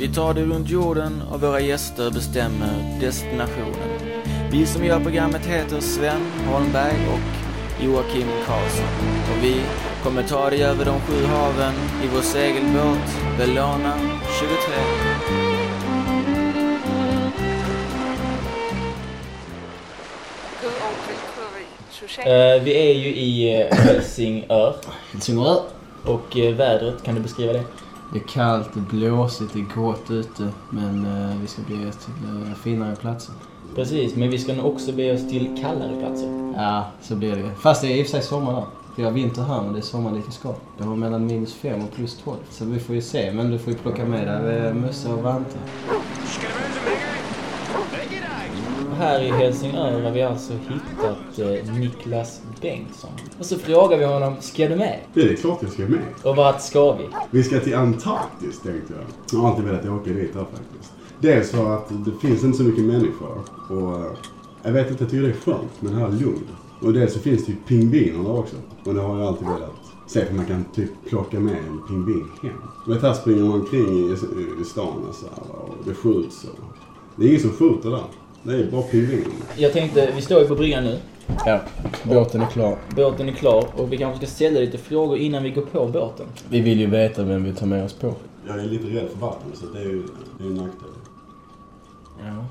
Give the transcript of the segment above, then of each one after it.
Vi tar dig runt jorden och våra gäster bestämmer destinationen. Vi som gör programmet heter Sven Holmberg och Joakim Karlsson. Och vi kommer ta dig över de sju haven i vår segelbåt Bellona 23. Hur ordentligt kör vi? Susanne? Eh, vi är ju i eh, Helsingör Helsingör. och eh, vädret, kan du beskriva det? Det är kallt, det är blåsigt, det är grått ute. Men eh, vi ska bege oss till eh, finare platser. Precis, men vi ska nog också bege oss till kallare platser. Ja, så blir det. Fast det är i och för sig sommar där. Vi har vinter här men det är sommar vi ska. Det var mellan minus 5 och plus 12. Så vi får ju se. Men du får ju plocka med dig eh, mössa och vantar. Och här i Helsingör har vi alltså hittat eh, Niklas Bengtsson. Och så frågar vi honom, ska du med? Det är klart jag ska med. Och vart ska vi? Vi ska till Antarktis tänkte jag. Jag har alltid velat åka dit där faktiskt. Dels för att det finns inte så mycket människor. Och eh, jag vet inte, jag tycker det är skönt med det här lugnet. Och dels så finns det ju pingviner där också. Och det har jag alltid velat se för man kan typ plocka med en pingvin hem. Du vet här springer man omkring i, i stan och så här, och det skjuts och... Det är ingen som skjuter där. Är bara pingviner. Jag tänkte, vi står ju på bryggan nu. Ja, båten är klar. Båten är klar och vi kanske ska ställa lite frågor innan vi går på båten. Vi vill ju veta vem vi tar med oss på. Jag är lite rädd för vatten så det är ju det är en nackdel. Ja.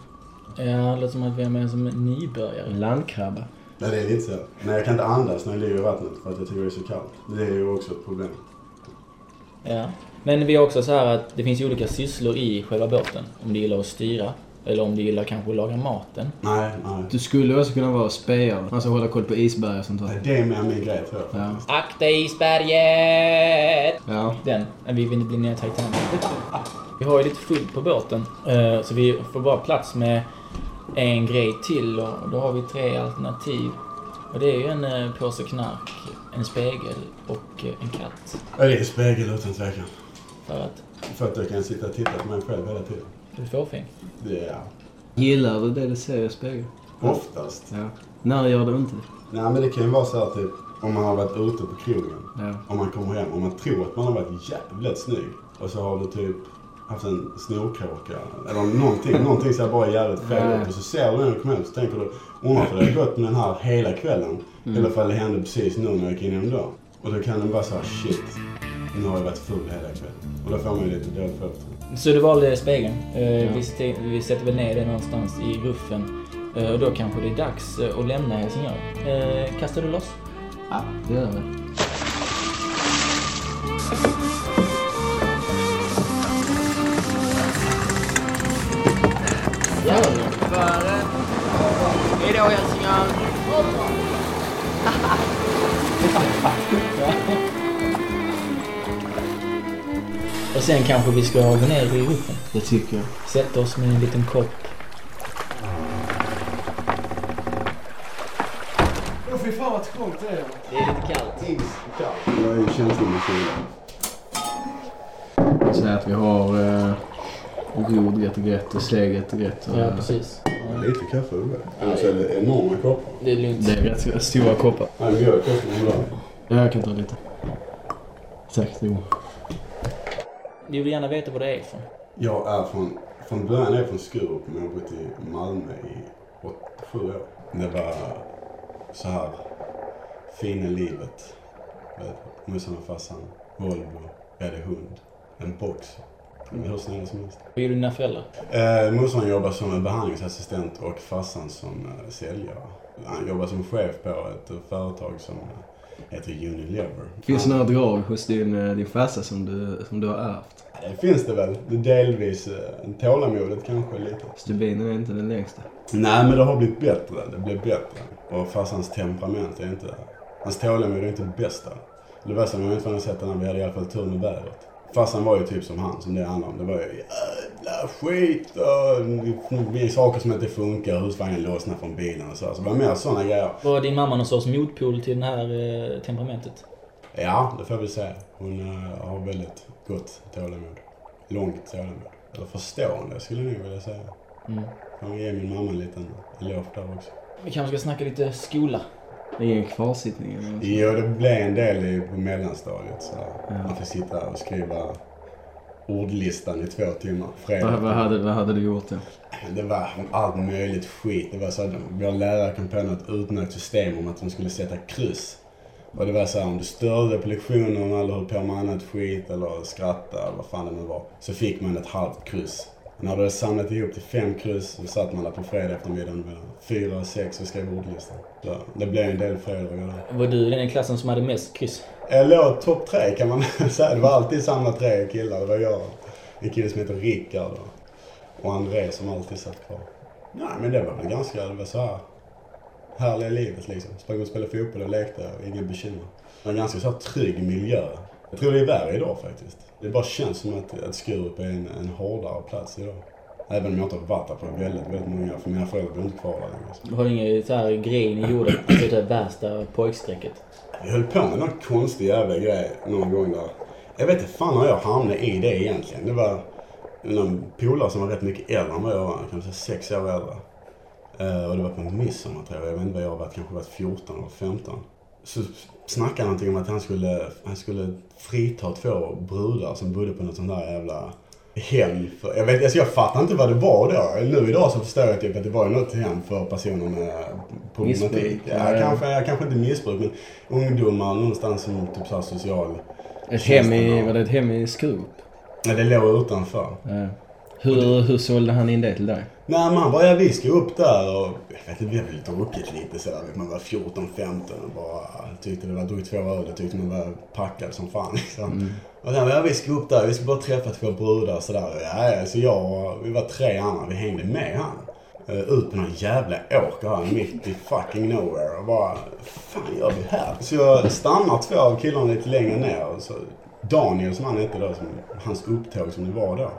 Ja, det låter som att vi är med som nybörjare. En landkrabba. Nej, det är lite så. Men jag kan inte andas när jag ligger i vattnet för att jag tycker det är så kallt. Det är ju också ett problem. Ja. Men vi har också så här att det finns ju olika sysslor i själva båten. Om du gillar att styra. Eller om du gillar kanske att laga maten. Nej, nej. Du skulle också kunna vara spejare. Alltså hålla koll på isberg och sånt Nej, där. Det är mer min grej tror jag Ja. Akta isberget! Ja. Den. Vi vill inte bli Titanic. Vi har ju lite fullt på båten. eh, Så vi får bara plats med en grej till och då har vi tre alternativ. Och det är ju en eh, påse knark, en spegel och eh, en katt. Ja, det är spegel utan tvekan. För att För att jag kan sitta och titta på mig själv hela tiden. Du är fåfäng. Är Gillar du det du ser i spegeln? oftast. Ja. När gör du inte det? Nej, men det kan ju vara så här typ om man har varit ute på krogen. Ja. Om man kommer hem och man tror att man har varit jävligt snygg. Och så har du typ haft en snorkråka eller någonting. någonting ser bara jävligt fel Ja. ut. Och så ser du den och kommer hem så tänker du undrar för det har gått med den här hela kvällen. Eller för det hände precis nu när jag gick in genom dörren. Och då kan den bara säga shit. Nu har jag varit full hela kvällen. Och då får man ju lite dåligt självförtroende. Så du valde spegeln. Eh, Ja. vi, vi sätter väl ner det någonstans i ruffen. Eh, och då kanske det är dags eh, att lämna Helsingör. Kastar du loss? Ja, det gör vi. Före. Hejdå Helsingör. Och sen kanske vi ska gå ner i ruffen. Det tycker jag. Sätta oss med en liten kopp. Åh fy fan vad trångt det är. Det är lite kallt. Jag är ju känslomässig. Så att vi har eh, rod, rätt och grätt och släg, rätt och grätt. Och, Ja, precis. Lite kaffe är det. Annars är det enorma koppar. Det är lugnt. Det är rätt stora koppar. Nej, mjölk också. men bra. Ja, jag kan ta lite. Tack, jo. Vi vill gärna veta vad det är för. Jag är från, från början är jag från Skurup men jag har bott i Malmö i åt, sju år. Det var så här fina livet. Morsan och farsan, Volvo, vi hade hund, en box. De är hur snälla som helst. Vad gjorde dina föräldrar? Eh, morsan jobbar som behandlingsassistent och farsan som eh, säljare. Han jobbar som chef på ett företag som eh, heter Unilever. Finns det några drag hos din, eh, din farsa som du, som du har ärvt? Ja, Det finns det väl. Det är delvis eh, tålamodet kanske lite. Stubinen är inte den längsta. Nej, men det har blivit bättre. Det blir bättre. Och farsans temperament är inte... Hans tålamod är inte det bästa. Det värsta var inte vad jag sett när vi hade i alla fall tur med vädret. Farsan var ju typ som han, som det handlar om. Det var ju jävla skit och det saker som inte funkar, husvagnen lossnar från bilen och så. Så det var mer sådana grejer. Var din mamma någon sorts motpol till det här eh, temperamentet? Ja, det får vi säga. Hon eh, har väldigt gott tålamod. Långt tålamod. Eller förstående skulle jag nog vilja säga. Mm. Vi ge min mamma en liten eloge där också. Vi kanske ska snacka lite skola. Det är ingen kvarsittning eller något. Jo, det blev en del i, på mellanstadiet. Så Ja. Man fick sitta och skriva ordlistan i två timmar. Vad, Fredag. vad, hade, vad hade du gjort då? Det var allt möjligt skit. Det var så att vår lärare kom på något utmärkt system om att de skulle sätta kryss. Och det var så här, om du störde på lektionerna eller höll på med annat skit eller skrattade eller vad fan det nu var. Så fick man ett halvt kryss. När du hade samlat ihop till fem kryss så satt man där på fredag eftermiddagen med fyra, sex och skrev ordlistan. Så det blev en del fredagar där. Var du den i klassen som hade mest kryss? Jag låg topp tre kan man säga. Det var alltid samma tre killar. Det var jag, en kille som heter Rickard och- och André som alltid satt kvar. Nej men det var väl ganska, det var så här härliga livet liksom. Sprang och spelade fotboll och lekte och inga bekymmer. Det var en ganska så här trygg miljö. Jag tror det är värre idag faktiskt. Det bara känns som att, att Skurup är en, en hårdare plats idag. Även om jag inte har varit där på väldigt, väldigt många år. För mina föräldrar bor inte kvar där längre. så. Du har ingen så här grej ni gjorde? Alltså det värsta pojkstrecket? Jag höll på med någon konstig jävla grej någon gång där. Jag vet inte fan hur jag hamnade i det egentligen. Det var någon polare som var rätt mycket äldre än vad jag var. Kanske sex år äldre. Eh, och det var på midsommar tror jag. Jag vet inte vad jag var. Kanske var 14 eller 15. Så snackade han någonting om att han skulle, han skulle frita två brudar som bodde på något sånt där jävla hem. För, jag, vet, alltså jag fattar inte vad det var då. Nu idag så förstår jag typ att det var något hem för personer med problematik. Ja, ja. kanske, kanske inte missbruk men ungdomar någonstans som typ så här social... Ett hem i, var det ett hem i Skurup? Ja, det låg utanför. Ja. Hur, hur sålde han in det till dig? Nej men han bara, ja vi ska upp där och jag vet inte, vi har väl druckit lite sådär. Man var 14, 15 och bara tyckte det var, drog två öl och tyckte man var packad som fan liksom. Och sen, ja vi ska upp där, vi ska bara träffa två brudar sådär. Ja, ja, så jag och, vi var tre andra, vi hängde med han. Eh, ut på någon jävla åker här mitt i fucking nowhere och bara, fan gör vi här? Så jag stannar två av killarna lite längre ner och så Daniel som han hette då, som, hans upptåg som det var då.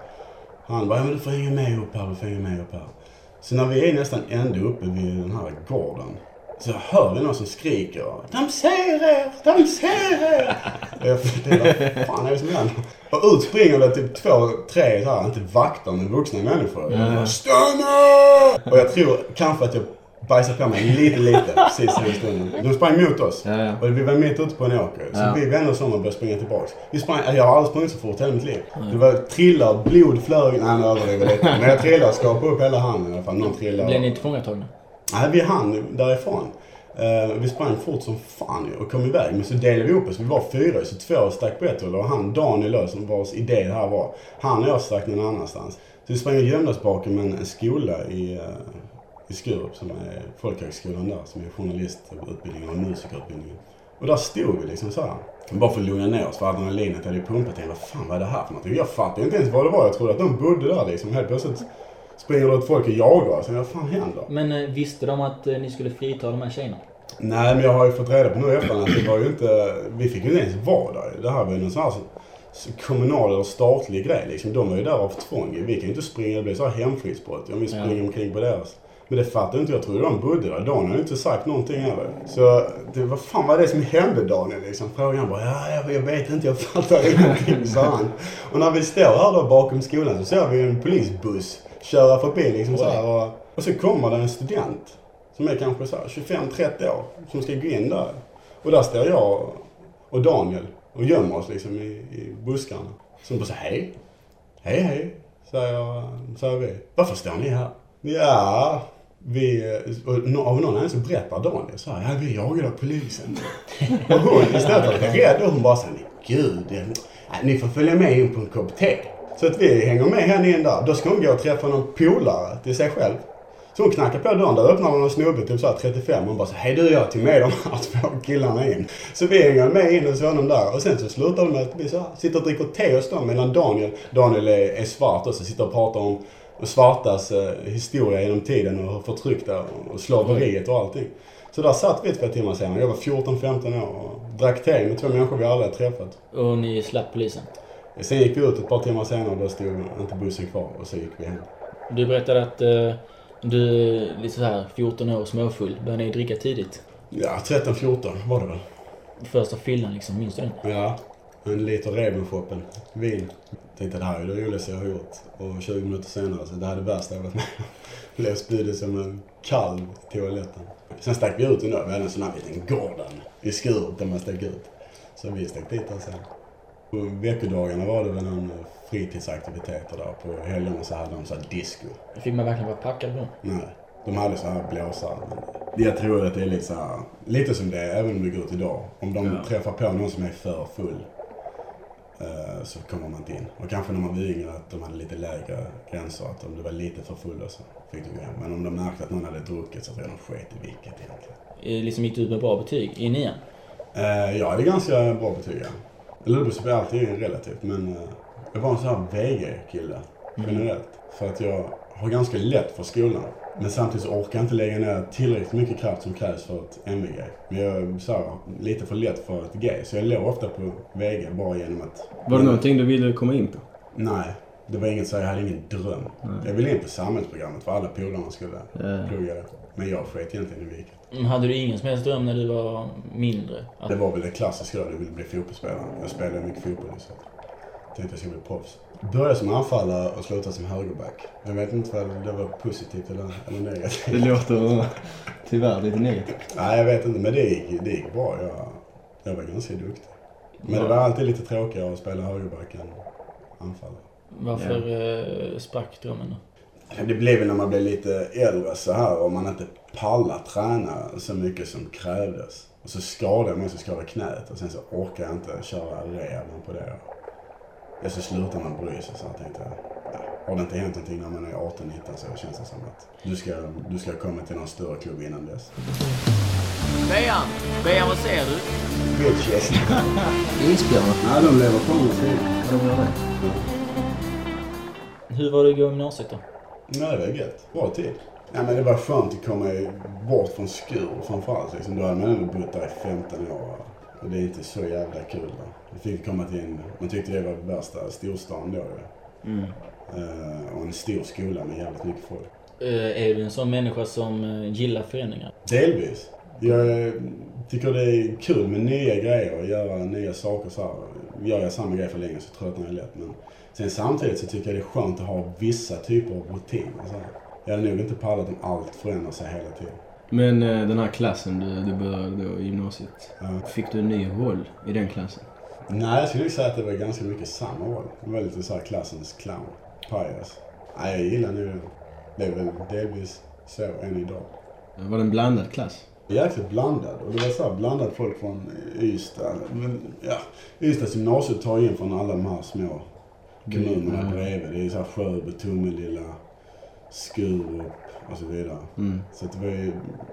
Han bara, ja men du får hänga med upp här, du får hänga med upp här. Så när vi är nästan ända uppe vid den här gården så hör vi någon som skriker De ser er! De ser er! Och jag funderar, fan är det som händer? Och ut springer det typ två, tre så här, inte vakter men vuxna människor. Mm. Stanna! Och jag tror kanske att jag bajsade på mig lite, lite precis i den stunden. De sprang mot oss. Ja, ja. Och vi var mitt ute på en åker. Så Ja. vi vände oss om och började springa tillbaks. Vi sprang, jag har aldrig sprungit så fort i hela mitt liv. Det var trillar, blod flög. Nej, nu överdriver jag lite. Men jag trillade och skapade upp hela handen i alla fall. Någon trillade. Blev ni tillfångatagna? Nej, vi hann därifrån. Eh, vi sprang fort som fan och kom iväg. Men så delade vi upp oss. Vi var fyra, så två stack på ett håll. Och han, Daniel som vars idé det här var, han och jag stack någon annanstans. Så vi sprang och gömde oss bakom en, en skola i, uh, i Skurup som är folkhögskolan där, som är journalistutbildningen och musikerutbildningen. Och där stod vi liksom så här. Bara för att lugna ner oss, för adrenalinet hade ju pumpat. Jag vad fan vad är det här för någonting? Jag fattade inte ens vad det var. Jag trodde att de bodde där liksom. Helt plötsligt springer det ett folk och jagar oss. Vad fan händer? Men eh, visste de att eh, ni skulle frita de här tjejerna? Nej, men jag har ju fått reda på nu i efterhand att det var ju inte... Vi fick ju inte ens vara där. Det här var ju någon sån här kommunal eller statlig grej liksom. De var ju där av tvång. Vi kan ju inte springa, det blir så här hemfridsbrott om vi springer Ja. omkring på deras. Men det fattade inte jag. tror trodde de bodde där. Daniel har ju inte sagt någonting heller. Så det, vad fan var det som hände Daniel liksom? Frågade han bara, ja jag, jag vet inte, jag fattar ingenting, sa han. Och när vi står här då bakom skolan så ser vi en polisbuss köra förbi liksom så här. Och, och så kommer det en student som är kanske så här 25-30 år som ska gå in där. Och där står jag och Daniel och gömmer oss liksom i, i buskarna. Som bara säger hej. Hej hej, säger, säger vi. Varför står ni här? Ja, vi... Eh, av någon anledning så berättar Daniel så här, ja vi är jagade av polisen. och hon istället för att bli rädd, hon bara såhär, gud, ni får följa med in på en kopp te. Så att vi hänger med henne in där. Då ska hon gå och träffa någon polare till sig själv. Så hon knackar på dörren, där öppnar hon en snubbe, typ såhär 35. Hon bara så hej du jag tog med de här två killarna in. Så vi hänger med in hos honom där. Och sen så slutar det med att vi så här, sitter och dricker te hos dem medan Daniel, Daniel är, är svart också, sitter och pratar om svartas eh, historia genom tiden och förtryckta och slaveriet och allting. Så där satt vi två timmar senare. Jag var 14-15 år och drack te med två människor vi aldrig hade träffat. Och ni slapp polisen? Sen gick vi ut ett par timmar senare och då stod inte bussen kvar och så gick vi hem. Du berättade att eh, du lite så här 14 år småfull. Började ni dricka tidigt? Ja, 13-14 var det väl. Första fyllan liksom, minns du den? Ja, en liter Rebenshoppen, vin. Tänkte det här är det roligaste jag har gjort. Och 20 minuter senare, så det här är det värsta jag varit med. Blev spydig som en kalv i toaletten. Sen stack vi ut ändå. Vi hade en sån här liten gården i Skurup där man stack ut. Så vi stack dit där sen. På veckodagarna var det väl någon fritidsaktiviteter där. På helgerna så hade de så här disco. Fick man verkligen vara packad då? Nej. De hade så här blåsare. Jag tror att det är lite så här, lite som det är även om det går ut idag. Om de Ja. träffar på någon som är för full så kommer man inte in. Och kanske när man var yngre att de hade lite lägre gränser. Att om du var lite för full så fick du gå hem. Men om de märkte att någon hade druckit så tror jag de sket i vilket egentligen. Eh, Liksom gick du ut med bra betyg i nian? Eh, jag hade ganska bra betyg, ja. Ludvig är alltid relativt, men eh, jag var en sån här VG-kille generellt. För att jag har ganska lätt för skolan. Men samtidigt så orkar jag inte lägga ner tillräckligt mycket kraft som krävs för ett MVG. Men jag är så här, lite för lätt för ett G. Så jag låg ofta på VG bara genom att... Var det någonting du ville komma in på? Nej, det var inget så. Jag hade ingen dröm. Jag ville in på samhällsprogrammet för alla polarna skulle Ja. plugga det. Men jag sket egentligen i vilket. Mm, Hade du ingen som helst dröm när du var mindre? Att, Det var väl det klassiska då, jag ville bli fotbollsspelare. Jag spelade mycket fotboll så jag tänkte jag skulle bli proffs. Började som anfallare och slutade som högerback. Jag vet inte vad det var positivt eller, eller negativt. Det låter tyvärr lite negativt. Nej, jag vet inte, men det gick, det gick bra. Jag, jag var ganska duktig. Men det var alltid lite tråkigare att spela högerback än anfallare. varför eh, sprack drömmen då? Det blev väl när man blev lite äldre så här och man inte pallar träna så mycket som krävdes. Och så skadade jag mig, så skadade knät och sen så orkar jag inte köra rehaben på det. Och så slutar man bry sig så jag tänkte ja, har det inte hänt någonting när man är 18-19 så känns det som att du ska, du ska komma till någon större klubb innan dess. Bejan, Bejan vad ser du? Bitches. Isbjörnar. Nej, de lever på sida. Ja, de gör det. Hur var det att gå i gymnasiet då? Nej, det var gött. Bra tid. Ja, men det var skönt att komma bort från Skur framförallt. Liksom. Då hade man ändå bott där i 15 år. Och det är inte så jävla kul. Då. Vi fick komma till en, man tyckte det var värsta storstan då. Mm. Eh, och en stor skola med jävligt mycket folk. Eh, är du en sån människa som eh, gillar förändringar? Delvis. Jag tycker det är kul med nya grejer och göra nya saker så här. Gör jag samma grej för länge så tröttnar jag lätt. Men sen samtidigt så tycker jag det är skönt att ha vissa typer av rutiner. Jag hade nog inte pallat om allt förändrar sig hela tiden. Men eh, den här klassen du, du började då gymnasiet. Ja. Fick du en ny roll i den klassen? Nej, jag skulle säga att det var ganska mycket samma roll. Det var lite så här klassens clown. Pajas. Nej, jag gillar nog det. Det är väl delvis så än idag. Var det en blandad klass? Jäkligt blandad. Och det var så här blandat folk från Ystad. Men, ja, Ystads gymnasium tar in från alla de här små kommunerna Mm. bredvid. Det är så här Sjöbo, Tomelilla, Skurup och så vidare. Mm. Så det var ju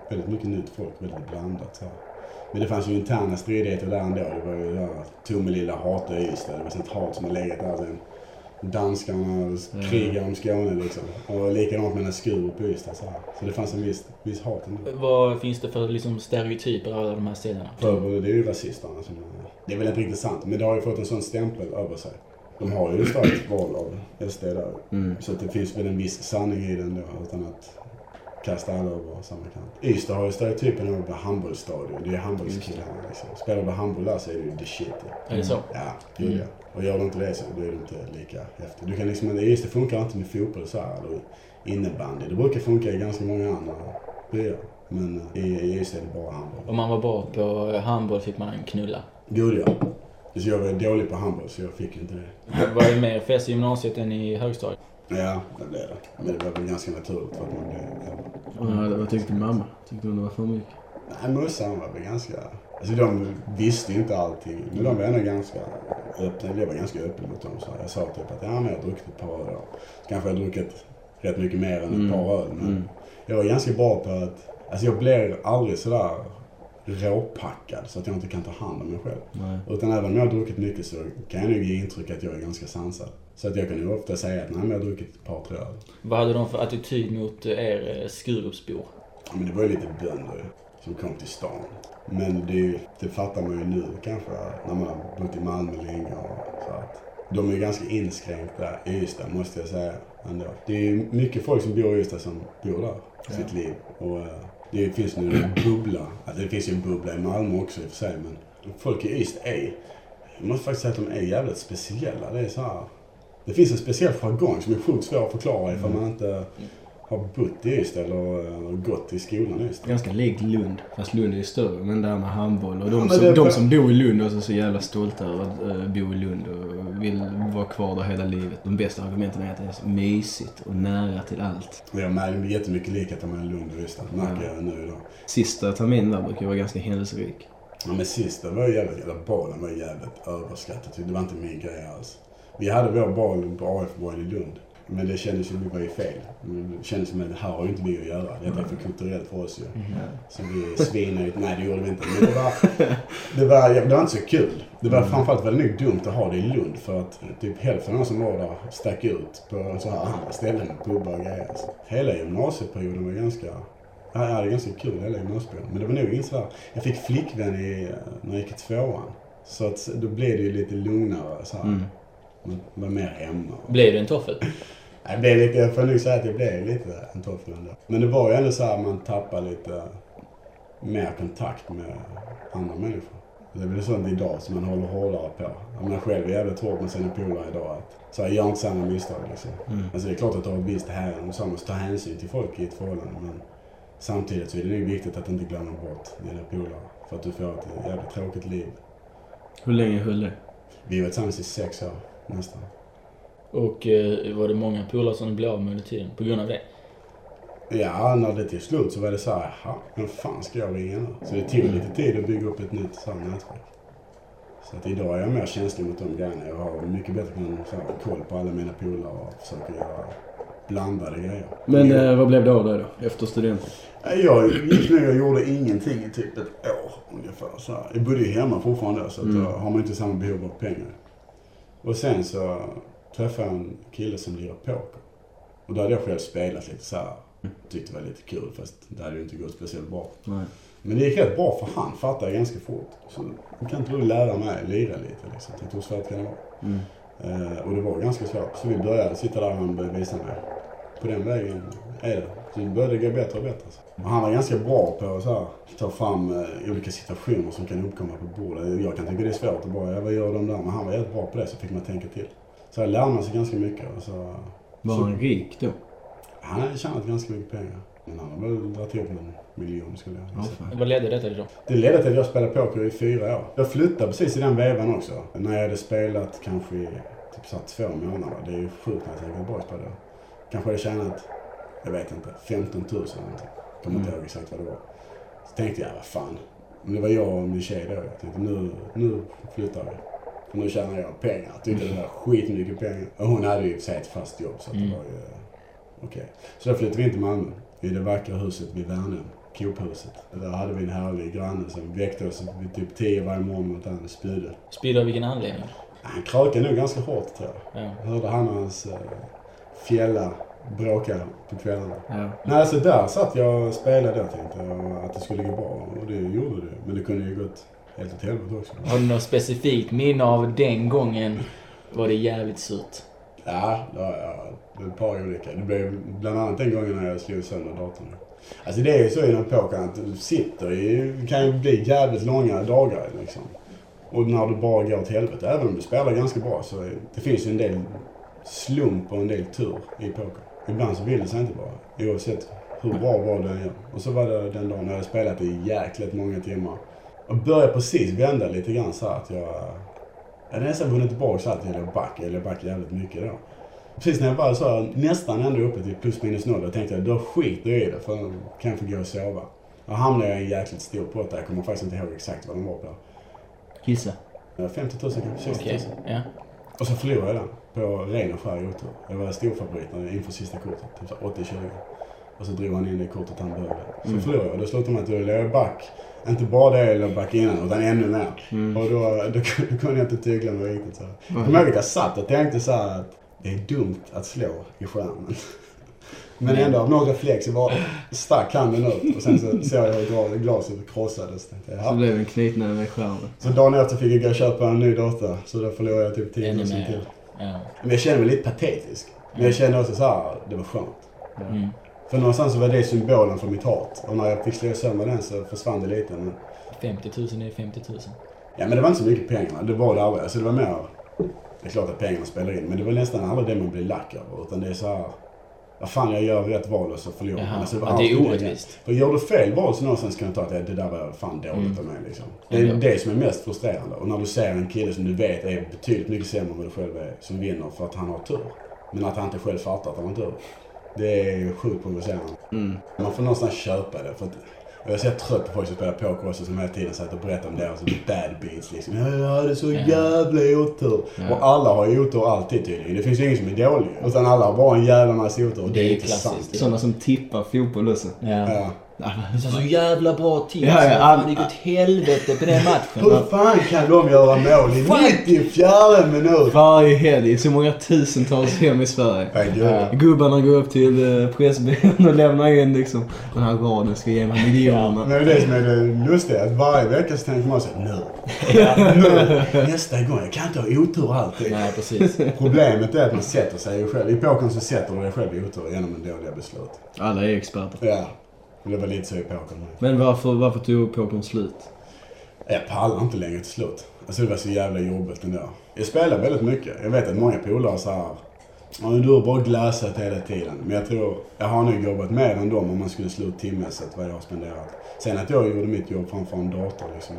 väldigt mycket nytt folk, väldigt blandat. Så här. Men det fanns ju interna stridigheter där ändå. Det var ju där Tomelilla hatade Ystad. Det var sånt hat som har legat där sen danskarna krigar om Skåne liksom. Och likadant mellan Skurup och Ystad. Så, här. så det fanns en viss, viss hat ändå. Vad finns det för liksom, stereotyper av alla de här ställena? Sjöbo, det är ju rasisterna som... Det är väl inte riktigt sant, men det har ju fått en sån stämpel över sig. De har ju starkt val av SD där. Mm. Så det finns väl en viss sanning i den då, utan att kasta alla över samma kant. Ystad har ju stereotypen av handbollsstadion. Det är handbollskillarna liksom. Spelar du handboll där så är det ju the shit. Är det så? ja gud ja. Och gör du inte det så är du inte lika häftig. Du kan liksom, Ystad funkar inte med fotboll så här, eller innebandy. Det brukar funka i ganska många andra byar. Men eh, i, Ystad är det bara handboll. Om man var bra på handboll fick man knulla. Gud ja. Så jag var dålig på handboll så jag fick inte det. Var det mer fest i gymnasiet än i högstadiet? Ja, det blev det. Men det var väl ganska naturligt för att man blev äldre. Vad tyckte mamma? Tyckte hon det var för mycket? Nej, morsan var väl ganska... Alltså de visste ju inte allting. Men de var ändå ganska öppna. Jag var ganska öppen mot dem. Så jag sa typ att ja, men jag har druckit ett par öl. Kanske jag har druckit rätt mycket mer än ett Mm. par öl. Men Mm. jag var ganska bra på att... Alltså jag blir aldrig sådär råpackad så att jag inte kan ta hand om mig själv. Nej. Utan även om jag har druckit mycket så kan jag nog ge intryck att jag är ganska sansad. Så att jag kan nog ofta säga att nej men jag har druckit ett par, tre öl. Vad hade de för attityd mot eh, er eh, Skurupsbor? Ja, men det var ju lite bönder som kom till stan. Men det, det fattar man ju nu kanske när man har bott i Malmö länge och så att de är ju ganska inskränkta i Ystad måste jag säga ändå. Det är mycket folk som bor i Ystad som bor där sitt liv. Och eh, det finns nu en bubbla. Alltså det finns ju en bubbla i Malmö också i och för sig men folk i Ystad är, jag måste faktiskt säga att de är jävligt speciella. Det är så här, det finns en speciell jargong som är sjukt svår att förklara ifall man inte har bott i Ystad eller gått i skolan i Ystad. Ganska likt Lund, fast Lund är ju större. Men det här med handboll och Ja, de, men som, de som bor i Lund är så jävla stolta över att eh, bo i Lund och vill vara kvar där hela livet. De bästa argumenten är att det är så mysigt och nära till allt. Har med jättemycket likheter mellan Lund och Ystad, märker jag nu idag. Sista terminen där brukar vara ganska händelserik. Ja men sista var ju jävligt, eller balen var jävligt överskattat. Det var inte min grej alls. Vi hade vår bal på AF-borgen i Lund. Men det kändes ju, vi var ju fel. Det kändes som att det här har ju inte vi att göra. Detta är för kulturellt för oss ju. Så vi svinade ut. Nej det gjorde vi inte. Men det var, det var, det var inte så kul. Det var framförallt var det nog dumt att ha det i Lund. För att typ hälften av de som var där stack ut på så här andra ställen, pubbar och grejer. Så hela gymnasieperioden var ganska jag hade ganska kul hela gymnasieperioden. Men det var nog inget sådär. Jag fick flickvän i, när jag gick i tvåan. Så att då blev det ju lite lugnare så här. Mm. Var mer hemma. Blev du en toffel? Jag, blev lite, jag får nog säga att det blev lite en toffel ändå. Men det var ju ändå så här man tappade lite mer kontakt med andra människor. Det är väl sånt idag som man håller hårdare på. Jag menar själv är jävligt hård med sina polare idag. Att, så här, gör inte samma misstag liksom. Mm. Alltså det är klart att du har ett visst här, så måste ta hänsyn till folk i ett förhållande. Men samtidigt så är det nog viktigt att inte glömma bort dina polare. För att du får ett jävligt tråkigt liv. Hur länge höll det? Vi var tillsammans i sex år nästan. Och eh, var det många polare som blev av med under tiden på grund av det? Ja, när det till slut så var det så här, jaha, vem fan ska jag ringa nu? Så det tog lite tid att bygga upp ett nytt nätverk. Så att idag är jag mer känslig mot de grejerna. Jag har mycket bättre kunnat så här, koll på alla mina polare och försöker göra blandade grejer. Men jag, eh, vad blev det av dig då, efter studenten? jag gick nu och gjorde ingenting i typ ett år ungefär. Så här. Jag bodde ju hemma fortfarande så att Mm. då har man inte samma behov av pengar. Och sen så träffade jag en kille som lirar poker. Och då hade jag själv spelat lite så här. Tyckte det var lite kul fast det hade ju inte gått speciellt bra. Nej. Men det gick rätt bra för han fattade ganska fort. Så kan inte du lära mig lira lite liksom? Tänkte hur svårt kan det vara? Mm. Eh, och det var ganska svårt. Så vi började sitta där och han började visa mig. På den vägen är det. Så det började gå bättre och bättre. Och han var ganska bra på att ta fram eh, olika situationer som kan uppkomma på bordet. Jag kan tycka det är svårt att bara, ja, vad gör de där? Men han var jävligt bra på det så fick man tänka till. Så jag lärde mig sig ganska mycket. Och så, Var så, han rik då? han hade tjänat ganska mycket pengar. Men han har väl dragit ihop en miljon skulle jag Ja, säga. fan. Vad ledde detta till då? Det ledde till att jag spelade poker i fyra år. Jag flyttade precis i den vevan också. När jag hade spelat kanske i typ så två månader. Det är ju sjukt när jag tänker tillbaka på det. Kanske hade tjänat, jag vet inte, 15 000 eller någonting. Kommer inte ihåg exakt vad det var. Så tänkte jag, vad fan. Men det var jag och min tjej då. Jag tänkte, nu, nu flyttar vi. För nu tjänar jag pengar. Tyckte det var skitmycket pengar. Och hon hade ju i sig ett fast jobb så att Mm. det var ju eh, okej. Så då flyttade vi in till Malmö. I det vackra huset vid Värnhem. Kophuset. Där hade vi en härlig granne som väckte oss vid typ 10 varje morgon mot han spydde. Spydde av vilken anledning? Han krökade nog ganska hårt tror jag. Ja. Jag hörde han och hans eh, fjällar bråka på kvällarna. Ja. Nej, alltså där satt jag och spelade och tänkte att det skulle gå bra. Och det gjorde det. Men det kunde ju gått helt åt helvete också. Har du något specifikt minne av den gången var det jävligt surt? Ja, det har jag. Ett par olika. Det blev bland annat den gången när jag slog sönder datorn. Alltså det är ju så inom pokern att du sitter i, det kan ju bli jävligt långa dagar liksom. Och när det bara går åt helvete, även om du spelar ganska bra så det finns ju en del slump och en del tur i poker. Ibland så vill det sig inte bara, oavsett hur bra val du än gör. Och så var det den dagen när jag spelat i jäkligt många timmar. Och började precis vända lite grann så att jag... Jag hade nästan vunnit tillbaka allt till back, eller back jävligt mycket då. Precis när jag var så nästan ändå uppe till plus minus noll, då tänkte jag då skiter jag i det för kan jag få gå och sova. Då hamnade jag i en jäkligt stor pott där. Jag kommer faktiskt inte ihåg exakt vad den var på. Gissa. Eh, 50 000 kanske, 60 000. Okej. Ja. Och så förlorade jag den på ren och skär otur. Jag var storfavorit inför sista kortet, typ så 80-20. Och så drog han in det kortet han behövde. Så Mm. förlorade jag. Då slutade med att jag låg back. Inte bara det jag låg back innan, utan ännu mer. Mm. Och då, då, då kunde jag inte tygla mig riktigt så. här. Jag kommer ihåg att jag satt och tänkte så att det är dumt att slå i skärmen. Men ändå av någon reflex, jag bara stack handen ut och sen så såg jag hur gla- glaset krossades. Så blev en knytnäve i skärmen. Så dagen efter fick jag gå och köpa en ny dator. Så då förlorade jag typ 10 000 Ännu mer. till. Ja. Men jag kände mig lite patetisk. Men jag kände också så här, det var skönt. Mm. För någonstans så var det symbolen för mitt hat. Och när jag fick slå sönder den så försvann det lite. Men, 50 000 är 50 000. ja men det var inte så mycket pengarna. Det var det aldrig. Alltså det var mer, det är klart att pengarna spelar in. Men det var nästan aldrig det man blev lack över. Utan det är så här, vad fan jag gör rätt val och så förlorar man. Alltså, att det är orättvist. För gör du fel val så någonstans kan du ta att det, det där var fan dåligt Mm. av mig liksom. Det är Ja. det som är mest frustrerande. Och när du ser en kille som du vet är betydligt mycket sämre än vad du själv är, som vinner för att han har tur. Men att han inte själv fattar att han har tur. Det är sjukt provocerande. Mm. Man får någonstans köpa det. För att, jag är så trött på folk som spelar poker också som hela tiden satt och berättar om deras bad beats liksom. Jag hade så Ja. jävla otur. Ja. Och alla har ju otur alltid tydligen. Det finns ju ingen som är dålig. Utan alla har bara en jävla massa otur. Och det, Det är inte klassiskt. sant. Sådana som tippar fotboll också. Ja. Ja. Så, så jävla bra tips. Ja, ja, all- det gick åt helvete på den matchen. Hur fan kan de göra mål i Fan. 94 minut? Varje helg, så många tusentals hem i Sverige. Gud. Gubbarna går upp till eh, Pressbyrån och lämnar in liksom den här raden ska ge mig miljonerna. Men det är det som är det lustiga. Att varje vecka så tänker man så här, nu. nu. Nästa gång. Jag kan inte ha otur alltid. Nej, precis. Problemet är att man sätter sig själv. I pokern så sätter du dig själv i otur genom en dåliga beslut. Alla är experter. Ja. Och Det var lite så i pokern. Men varför, varför tog pokern slut? Jag pallar inte längre till slut. Alltså det var så jävla jobbigt ändå. Jag spelar väldigt mycket. Jag vet att många polare så här. Ja, men du har bara glassat hela tiden. Men jag tror, jag har nog jobbat mer än dem om man skulle slå ut timmässigt vad jag har spenderat. Sen att jag gjorde mitt jobb framför en dator liksom.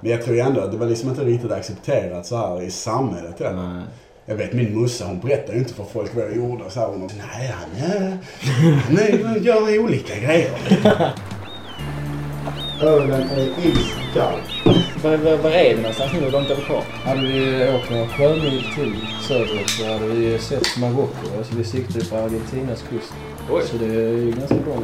Men jag tror ändå att det var liksom inte riktigt accepterat så här i samhället heller. Jag vet min mussa hon berättar ju inte för folk vad jag gjorde. Så här, hon, Nej, han, han är, han gör olika grejer. Ölen är iskall. Var, var, var är vi någonstans nu? Hur långt är vi kvar? Hade vi åkt några sjömil till söderut så hade vi sett Marocko. Alltså vi siktade på Argentinas kust. Oj. Så det är ju ganska bra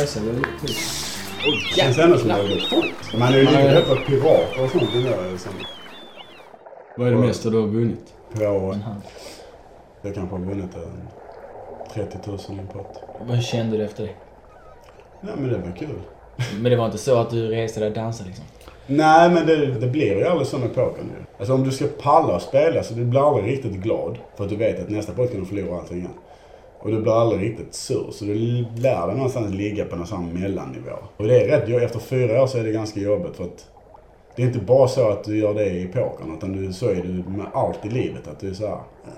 resa vi har gjort. Det känns ändå som det har gått fort. Man är ju lite för pirater och sånt. Där. Vad är det mesta du har vunnit? På, hand. jag kanske har vunnit en 30 000 i en pott. Vad kände du efter det? Nej men det var kul. Men det var inte så att du reste dig och dansade liksom? Nej men det, det blir ju aldrig så med pokern ju. Alltså om du ska palla och spela så du blir aldrig riktigt glad. För att du vet att nästa pott kan du förlora allting igen. Och du blir aldrig riktigt sur. Så du lär dig någonstans ligga på någon sån mellannivå. Och det är rätt, efter fyra år så är det ganska jobbigt för att det är inte bara så att du gör det i pokern utan du, så är du med allt i livet. Att du är så här, eh,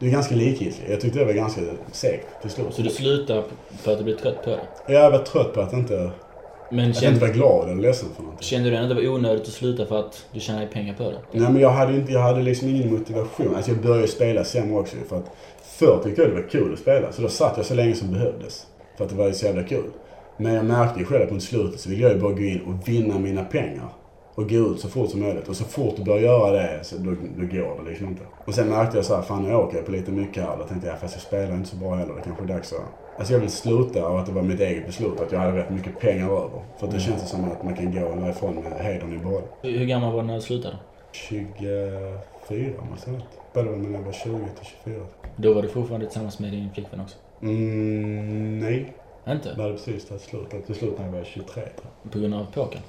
Du är ganska likgiltig. Jag tyckte det var ganska segt till slut. Så du slutade för att du blev trött på det? Jag var trött på att inte, Men att inte kände, vara glad eller ledsen för någonting. kände du ändå att det var onödigt att sluta för att du tjänade pengar på det? Nej men jag hade, inte, jag hade liksom ingen motivation. Alltså jag började spela sämre också för att förr tyckte jag det var kul att spela. Så då satt jag så länge som behövdes. För att det var så jävla kul. Men jag märkte ju själv att mot slutet så vill jag ju bara gå in och vinna mina pengar. Och gå ut så fort som möjligt. Och så fort du börjar göra det så då, då går det liksom inte. Och sen märkte jag så här, fan nu åker jag på lite mycket här. Då tänkte jag, fast jag spelar inte så bra heller. Det kanske är dags att... Alltså jag vill sluta och att det var mitt eget beslut. Att jag hade rätt mycket pengar över. För att det känns som att man kan gå därifrån med hedern i behåll. Hur gammal var du när du slutade? 24 måste jag ha. Började väl när jag var 20 till 24. Då var du fortfarande tillsammans med din flickvän också? Mm, nej. Inte? Det hade precis tagit slut. Till slut när jag var 23 tror jag. På grund av pokern?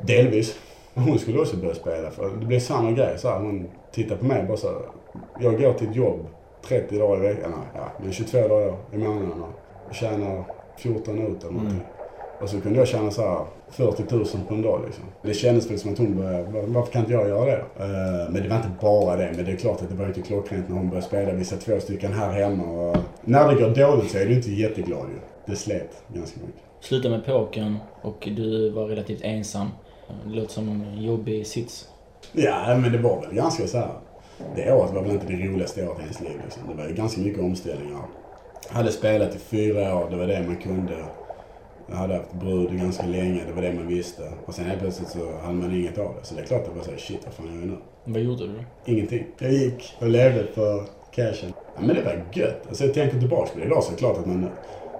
Delvis. Hon skulle också börja spela. För det blev samma grej. Så här, hon tittar på mig och bara så här, Jag går till ett jobb 30 dagar i veckan. Nej, ja, men 22 dagar i månaden. Och tjänar 14 ut eller någonting. Och så kunde jag tjäna så här 40 000 på en dag liksom. Det kändes väl som att hon började, "Var- varför kan inte jag göra det då?" Eh, Men det var inte bara det. Men det är klart att det var inte klockrent när hon började spela. Vi satt två stycken här hemma och när det går dåligt så är du inte jätteglad ju. Det slet ganska mycket. Slutade med pokern och du var relativt ensam. Det låter som en jobbig sits. Ja, men det var väl ganska så här. Det året var väl inte det roligaste året i ens liv. Liksom. Det var ju ganska mycket omställningar. Jag hade spelat i fyra år, det var det man kunde. Jag hade haft brud ganska länge, det var det man visste. Och sen helt plötsligt så hade man inget av det. Så det är klart att var så här, shit vad fan gör jag nu? Vad gjorde du då? Ingenting. Jag gick och levde på cashen. Ja, men det var gött. Alltså jag tänker tillbaka på det idag så är det klart att man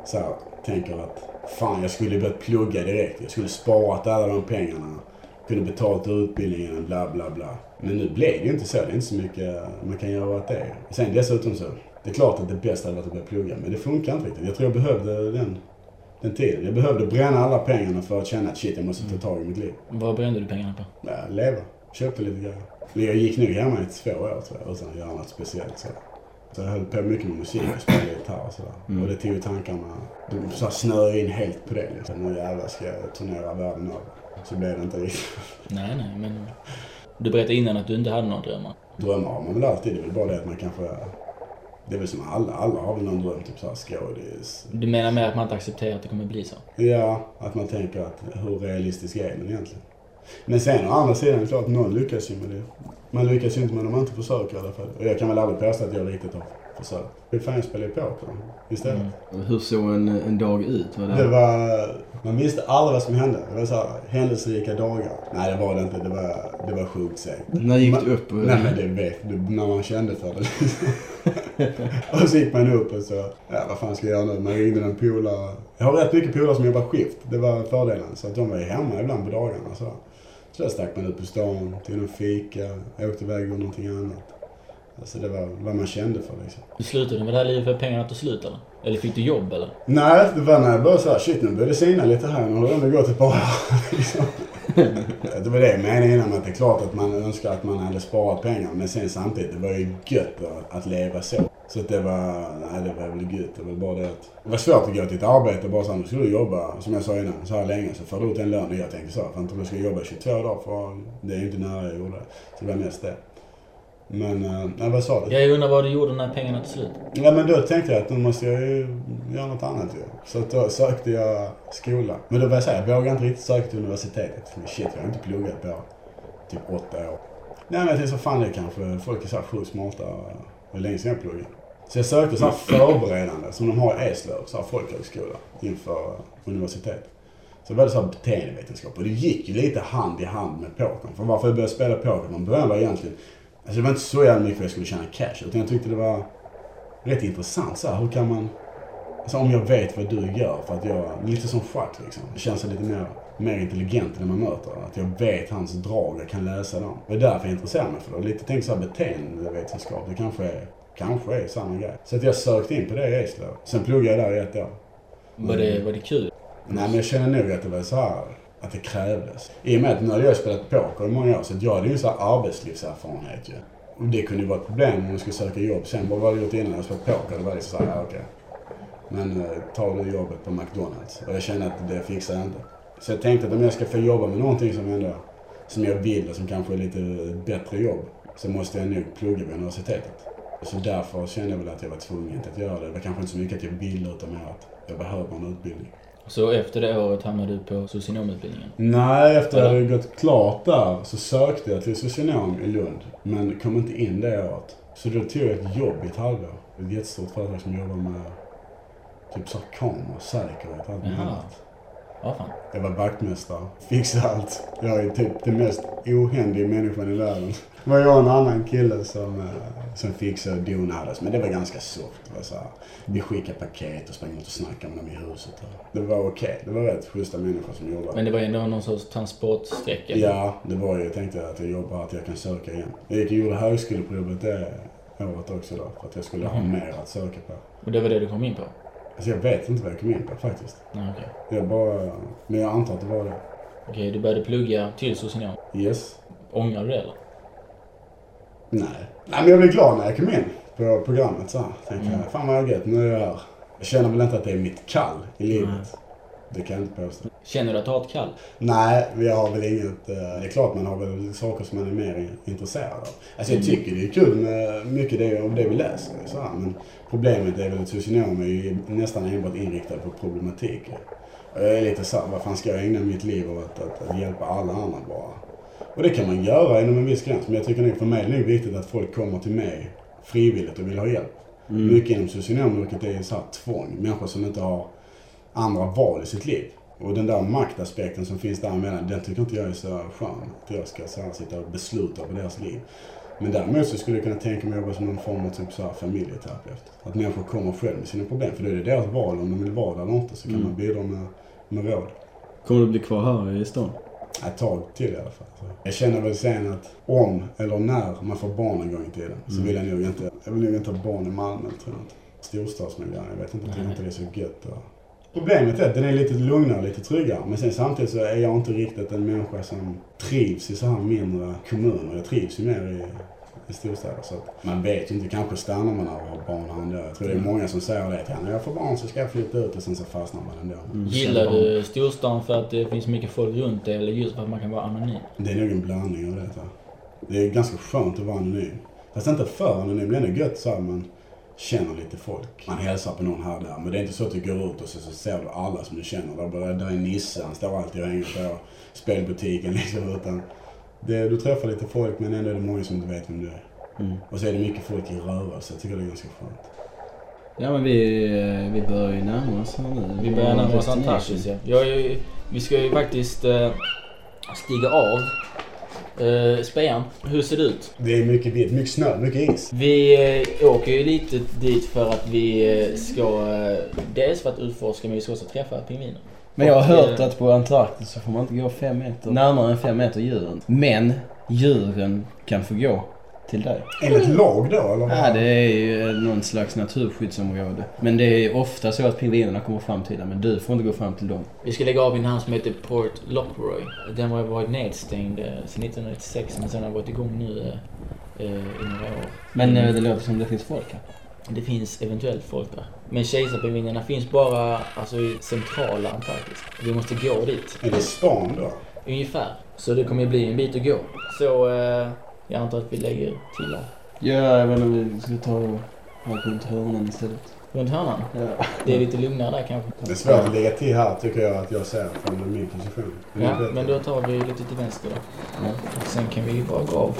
så här, tänker att fan jag skulle börjat plugga direkt. Jag skulle sparat alla de pengarna. Kunde betalt utbildningen, bla bla bla. Men nu blev det ju inte så. Det är inte så mycket man kan göra åt det. Sen dessutom så, det är klart att det bästa hade varit att börja plugga. Men det funkar inte riktigt. Jag tror jag behövde den, den tiden. Jag behövde bränna alla pengarna för att känna att shit, jag måste ta tag i mitt liv. Vad brände du pengarna på? Ja, leva. Köpte lite grejer. Men jag gick nog hemma i två år tror jag, utan att göra något speciellt. Så. Så jag höll på mycket med musik och spelade gitarr och sådär. Mm. Och det tog ju tankarna, de så snöade in helt på det liksom. Nu jävlar ska jag turnera världen över. Så blev det inte riktigt. Nej, nej, men... Du berättade innan att du inte hade några drömmar. Drömmar har man väl alltid. Det är väl bara det att man kanske Det är väl som alla, alla har väl någon dröm, typ såhär skådis. Du menar mer att man inte accepterar att det kommer bli så? Ja, att man tänker att hur realistisk är den egentligen? Men sen å andra sidan är det klart, någon lyckas ju med det. Man lyckas ju inte med om man inte försöker i alla fall. Och jag kan väl aldrig påstå att jag riktigt har försökt. Hur fan spelar ju poker istället. Mm. Hur såg en, en dag ut? Var det... Det var, man visste aldrig vad som hände. Det var så här, händelserika dagar. Nej, det var det inte. Det var, det var sjukt segt. När gick Man- du upp? Nej men det vet du, när man kände för det liksom. Och så gick man upp och så, ja vad fan ska jag göra nu? Man ringde en polare. Jag har rätt mycket polare som jobbar skift. Det var fördelen. Så att de var ju hemma ibland på dagarna så. Så där stack man ut på stan, tog en fika, åkte iväg och gjorde någonting annat. Alltså det var vad man kände för liksom. Du slutade med det här livet för pengarna tog slut eller? Eller fick du jobb eller? Nej, det var när jag började såhär, shit nu börjar det sina lite här. Nu har det ändå gått ett par år. liksom. Det var det jag menade innan med att det är klart att man önskar att man hade sparat pengar. Men sen samtidigt, det var ju gött att, leva så. Så det var, nej det var väl gött. Det var bara det att, det var svårt att gå till ett arbete och bara såhär, nu ska du jobba, som jag sa innan, så här länge så får du ut en lön. Och jag tänkte så, här, fan om jag ska jobba 22 dagar för det är ju inte nära jag gjorde. Så det var mest det. Men, eh, nej vad sa du? Jag undrar vad du gjorde när pengarna tog slut? Ja men då tänkte jag att nu måste jag ju göra något annat ju. Så då sökte jag skola. Men då var jag säga, jag vågade inte riktigt söka till universitetet. Men shit, jag har inte pluggat på typ åtta år. Nej men jag tänkte så fan det kanske, folk är så här sjukt smarta. Det är länge sedan jag pluggade. Så jag sökte så här förberedande som de har i Eslöv, så här folkhögskola inför universitet. Så var det så här beteendevetenskap och det gick ju lite hand i hand med pokern. För varför jag började spela poker från början var egentligen, alltså det var inte så jävla mycket för att jag skulle tjäna cash utan jag tyckte det var rätt intressant så här, hur kan man, alltså om jag vet vad du gör för att jag, lite som schack liksom. Det känns lite mer, mer intelligent när man möter. Att jag vet hans drag, jag kan läsa dem. Det är därför jag intresserar mig för det. Och lite tänk såhär beteendevetenskap, det kanske är, kanske är samma grej. Så att jag sökte in på det i Eslöv. Sen pluggade jag där i ett år. Var det, var det kul? Nej men jag känner nog att det var så här att det krävdes. I och med att nu hade jag spelat poker i många år så att jag hade ju så här arbetslivserfarenhet ju. Och det kunde ju vara ett problem om man skulle söka jobb sen. Vad var det gjort innan jag spelat poker? Då var det så här, ja, okej. Men eh, tar du jobbet på McDonalds? Och jag kände att det fixar jag inte. Så jag tänkte att om jag ska få jobba med någonting som ändå, som jag vill och som kanske är lite bättre jobb. Så måste jag nog plugga vid universitetet. Så därför kände jag väl att jag var tvungen att göra det. Det var kanske inte så mycket att jag ville utan mer att jag behöver en utbildning. Så efter det året hamnade du på socionomutbildningen? Nej, efter att jag Eller? hade gått klart där så sökte jag till socionom i Lund. Men kom inte in det året. Så då tog jag ett jobb i ett halvår. Ett jättestort företag som jobbar med typ så här kameror, säkerhet, allt möjligt. Ja, fan. Jag var vaktmästare, fixade allt. Jag är typ den mest ohändiga människan i världen. Det var jag och en annan kille som, eh, som fixade och donade. Men det var ganska soft. Det var så här, vi skickade paket och sprang ut och snackade med dem i huset. Det var okej. Det var rätt schyssta människor som det. Men det var ändå någon sorts transportsträcka? Ja, det var ju, jag tänkte att jag jobbar, att jag kan söka igen. Jag gick och gjorde högskoleprovet det året också då, för att jag skulle ha Mhm. mer att söka på. Och det var det du kom in på? Alltså jag vet inte vad jag kom in på faktiskt. Nej, okej. Jag bara, men jag antar att det var det. Okej, du började plugga till socionom. Yes. Ångrar du det eller? Nej. Nej men jag blev glad när jag kom in på programmet så här. Tänkte Mm. jag, fan vad gött, nu är jag här. Jag känner väl inte att det är mitt kall i livet. Det kan jag inte påstå. Känner du att du har ett kall? Nej, vi har väl inget... eh, Det är klart man har väl saker som man är mer intresserad av. Alltså jag tycker det är kul med mycket det, av det vi läser. Så här, men problemet är väl att socionom är ju nästan enbart inriktad på problematik. Och jag är lite så här, vad fan ska jag ägna mitt liv åt att, att, att hjälpa alla andra bara? Och det kan man göra inom en viss gräns. Men jag tycker nog för mig är det viktigt att folk kommer till mig frivilligt och vill ha hjälp. Mm. Mycket inom socionomyrket är så här tvång. Människor som inte har andra val i sitt liv. Och den där maktaspekten som finns däremellan, den tycker inte jag är så skön. Att jag ska så här sitta och besluta på deras liv. Men däremot så skulle jag kunna tänka mig att jobba som någon form av typ så här familjeterapeut. Att människor kommer själv med sina problem. För då är det deras val om de vill vara där eller inte. Så kan Mm. man bidra med, med råd. Kommer du bli kvar här i stan? Ett tag till i alla fall. Jag känner väl sen att om eller när man får barn en gång i tiden så Mm. vill jag nog inte, jag vill nog inte ha barn i Malmö tror jag inte. Storstadsmiljön, jag vet inte, jag tycker inte det är så gött. Och... Problemet är att den är lite lugnare, lite tryggare. Men sen samtidigt så är jag inte riktigt en människa som trivs i så här mindre kommuner. Jag trivs ju mer i, i storstäder. Så att man vet ju inte, kanske stannar man av och har barn här ändå. Jag tror det är många som säger det, att ja, när jag får barn så ska jag flytta ut och sen så fastnar man ändå. Mm. Gillar du storstan för att det finns mycket folk runt dig eller just för att man kan vara anonym? Det är nog en blandning av det. Så. Det är ganska skönt att vara anonym. Fast inte för anonym, det är ändå gött så här, men känner lite folk. Man hälsar på någon här och där. Men det är inte så att du går ut och så, så ser du alla som du känner. Där, bara, där är Nisse, han står alltid och hänger på spelbutiken liksom. Utan det, du träffar lite folk men ändå är det många som inte vet vem du är. Mm. Och så är det mycket folk i rörelse. Jag tycker det är ganska skönt. Ja men vi, eh, vi börjar ju närma oss här nu. Vi börjar närma oss. Antarktis ja. Jag, vi ska ju faktiskt eh, stiga av. Uh, Spejan, hur ser det ut? Det är mycket vitt, mycket snö, mycket is. Vi eh, åker ju lite dit för att vi eh, ska eh, dels för att utforska men vi ska också träffa pingviner. Men jag har hört eh, att på Antarktis så får man inte gå fem meter närmare än fem meter djuren. Men djuren kan få gå till dig. Enligt lag då eller? vad? Ja, det är ju någon slags naturskyddsområde. Men det är ofta så att pingvinerna kommer fram till dig, men du får inte gå fram till dem. Vi ska lägga av i en hamn som heter Port Lockroy. Den har varit nedstängd eh, sedan 1996 men sen har varit igång nu eh, eh, i några år. Men eh, det låter som det finns folk här. Det finns eventuellt folk där. Men kejsarpingvinerna finns bara alltså, i centrala Antarktis. Vi måste gå dit. Är det span då? Ungefär. Så det kommer bli en bit att gå. Så eh, jag antar att vi lägger till här. Ja, jag vet inte om vi ska ta ha runt hörnan istället. Runt hörnan. Ja. Det är lite lugnare där kanske. Det är svårt att lägga till här tycker jag att jag ser från min position. Men Ja, men då tar vi lite till vänster då. Ja. Och sen kan vi bara gå av.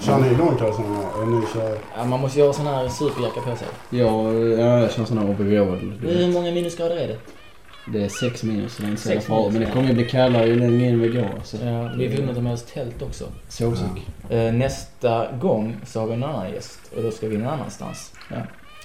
Kör ni långkalsongerna och ni kör... Ja, man måste ju ha sån här superjacka på sig. Ja, ja, jag kör sån här overall. Hur många minusgrader är det? Det är sex minus så det är inte så Sex jävla farligt. Men det kommer ju bli kallare ju längre in vi går. Så. Ja, vi får nog ta med oss tält också. Sovsäck. Eh, nästa gång så har vi en annan gäst och då ska vi någon annanstans. Ja.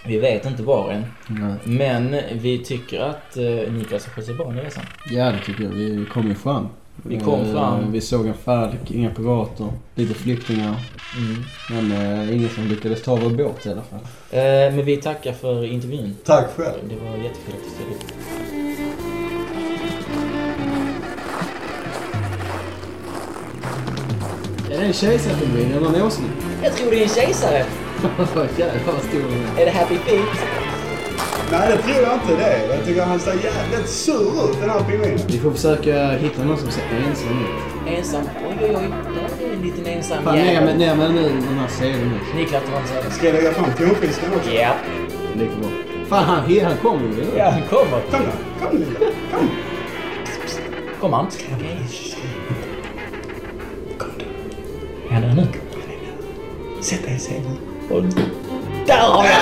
Vi vet inte var än, Nej. men vi tycker att eh, Niklas har skött sig bra under resan. Ja, det tycker jag. Vi kom ju fram. Vi kom Eh, fram. Vi såg en falk, inga pirater, lite flyktingar. Mm. Men eh, ingen som lyckades ta vår båt i alla fall. Eh, men vi tackar för intervjun. Tack själv. Det var jättekul att du ställde upp. Är det en kejsarpingvin eller en åsna? Jag tror det är en kejsare. Jävlar vad stor den är. Är det Happy Feet? Nej, det tror jag inte det. Jag tycker han ser jävligt sur ut den här pingvinen. Vi får försöka hitta någon som ser ensam ut. Ensam. Oj, oj, oj. Där är en liten ensam Fan, ner med, jävel. ner med nu den här sedeln nu. Niklas tar en sådan. Ska jag lägga fram tonfisken också? Ja. Lika bra. Fan, han, han kommer ju. Ja, han kommer. Kom då. Kom lilla. Kom. Kom han? Är han där nu? Sätt dig i sängen. Och där har vi den!